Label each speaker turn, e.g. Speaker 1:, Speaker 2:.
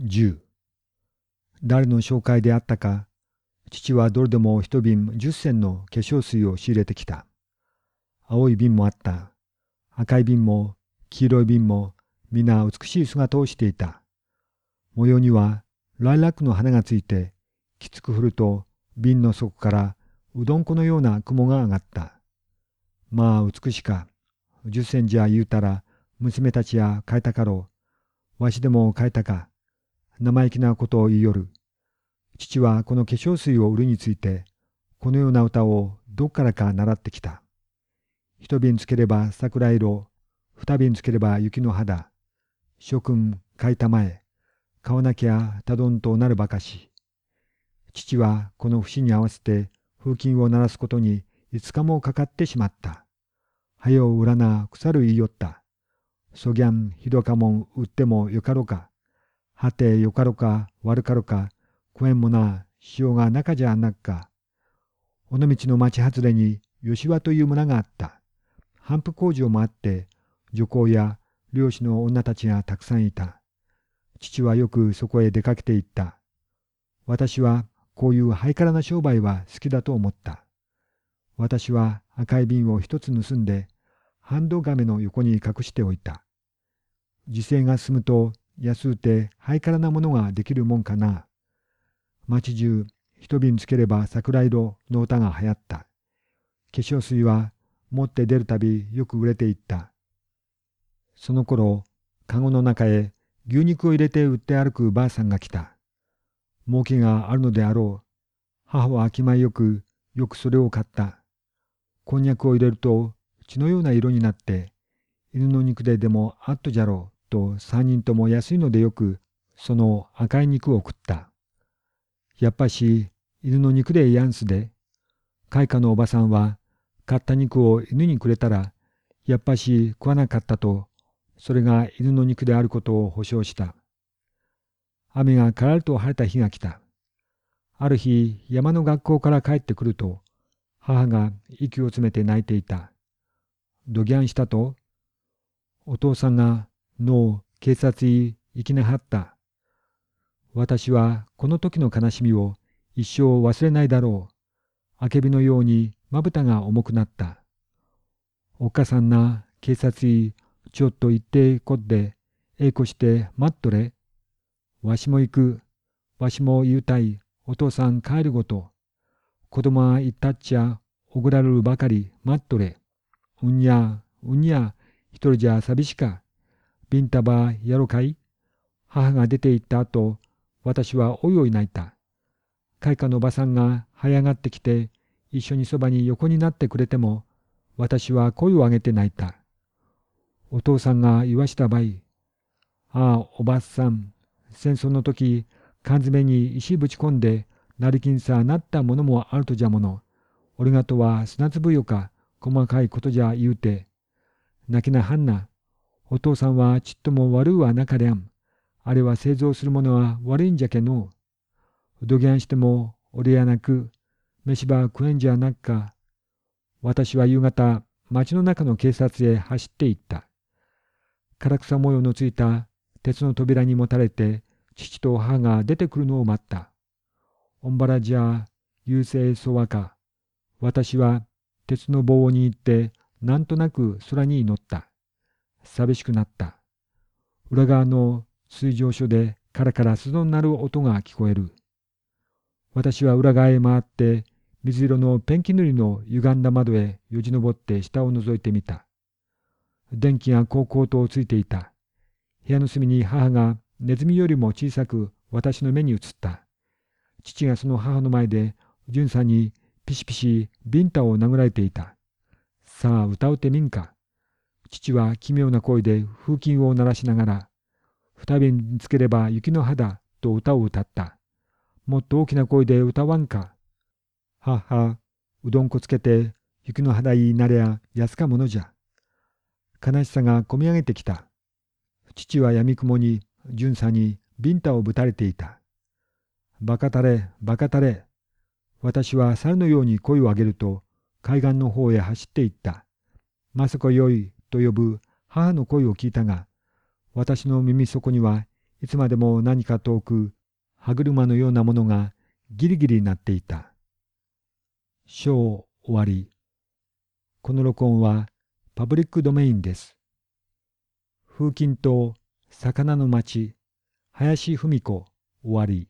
Speaker 1: 10誰の紹介であったか父はどれでも一瓶10銭の化粧水を仕入れてきた。青い瓶もあった。赤い瓶も黄色い瓶も皆美しい姿をしていた。模様にはライラックの花がついて、きつく降ると瓶の底からうどんこのような雲が上がった。まあ美しか。十銭じゃ言うたら娘たちや変えたかろう。わしでも変えたか。生意気なことを言いよる。父はこの化粧水を売るについて、このような歌をどっからか習ってきた。一瓶つければ桜色、二瓶つければ雪の肌。諸君書いたまえ、買わなきゃたどんとなるばかし。父はこの節に合わせて風琴を鳴らすことに5日もかかってしまった。はよう売らな腐る言いよった。そぎゃんひどかもん売ってもよかろか。はてよかろか悪かろか食えんもな塩が中じゃなっか。尾道の町外れに吉和という村があった。帆布工場もあって、女工や漁師の女たちがたくさんいた。父はよくそこへ出かけて行った。私はこういうハイカラな商売は好きだと思った。私は赤い瓶を一つ盗んで、ハンドガメの横に隠しておいた。時世が進むと安うてハイカラなものができるもんかな。町中一瓶つければ桜色の歌が流行った。化粧水は持って出るたびよく売れていった。その頃、かごの中へ牛肉を入れて売って歩くばあさんが来た。儲けがあるのであろう。母は気前よく、よくそれを買った。こんにゃくを入れると血のような色になって、犬の肉ででもあっとじゃろうと三人とも安いのでよく、その赤い肉を食った。やっぱし犬の肉でやんすで、開花のおばさんは買った肉を犬にくれたら、やっぱし食わなかったと、それが犬の肉であることを保証した。雨がからりと晴れた日が来た。ある日、山の学校から帰ってくると、母が息を詰めて泣いていた。ドギャンしたと、お父さんがの警察に行きなはった。私はこの時の悲しみを一生忘れないだろう。あけびのようにまぶたが重くなった。おっかさんな警察にちょっと行ってこっで、ええこして待っとれ。わしも行く。わしも言うたい。お父さん帰るごと。子供は行ったっちゃ、おぐられるばかり待っとれ。うんや、うんや、一人じゃ寂しか。ビンタバやろかい母が出て行った後、私はおいおい泣いた。開花のおばさんが這い上がってきて、一緒にそばに横になってくれても、私は声を上げて泣いた。お父さんが言わしたばい。ああ、おばさん、戦争の時、缶詰に石ぶち込んで、成金さなったものもあるとじゃもの。俺がとは砂粒よか、細かいことじゃ言うて。泣きなはんな。お父さんはちっとも悪うはなかりゃん。あれは製造するものは悪いんじゃけの。どぎゃんしても俺やなく、飯ば食えんじゃなっか。私は夕方、町の中の警察へ走って行った。唐草模様のついた鉄の扉にもたれて、父と母が出てくるのを待った。オンバラじゃ、優勢そわか。私は鉄の棒に行って、なんとなく空に乗った。寂しくなった。裏側の水上所でカラカラ鈴の鳴る音が聞こえる。私は裏側へ回って水色のペンキ塗りの歪んだ窓へよじ登って下を覗いてみた。電気がこうこうとついていた。部屋の隅に母がネズミよりも小さく私の目に映った。父がその母の前で純さんにピシピシビンタを殴られていた。さあ歌うてみんか。父は奇妙な声で風琴を鳴らしながら、二瓶つければ雪の肌と歌を歌った。もっと大きな声で歌わんか。はっは、うどんこつけて雪の肌になれや安かものじゃ。悲しさがこみ上げてきた。父は闇雲に純さにビンタをぶたれていた。バカたれ、バカたれ。私は猿のように声を上げると海岸の方へ走っていった。まさかよいと呼ぶ母の声を聞いたが、私の耳底にはいつまでも何か遠く歯車のようなものがギリギリになっていた。章終わり。この録音はパブリックドメインです。風琴と魚の町、林文子終わり。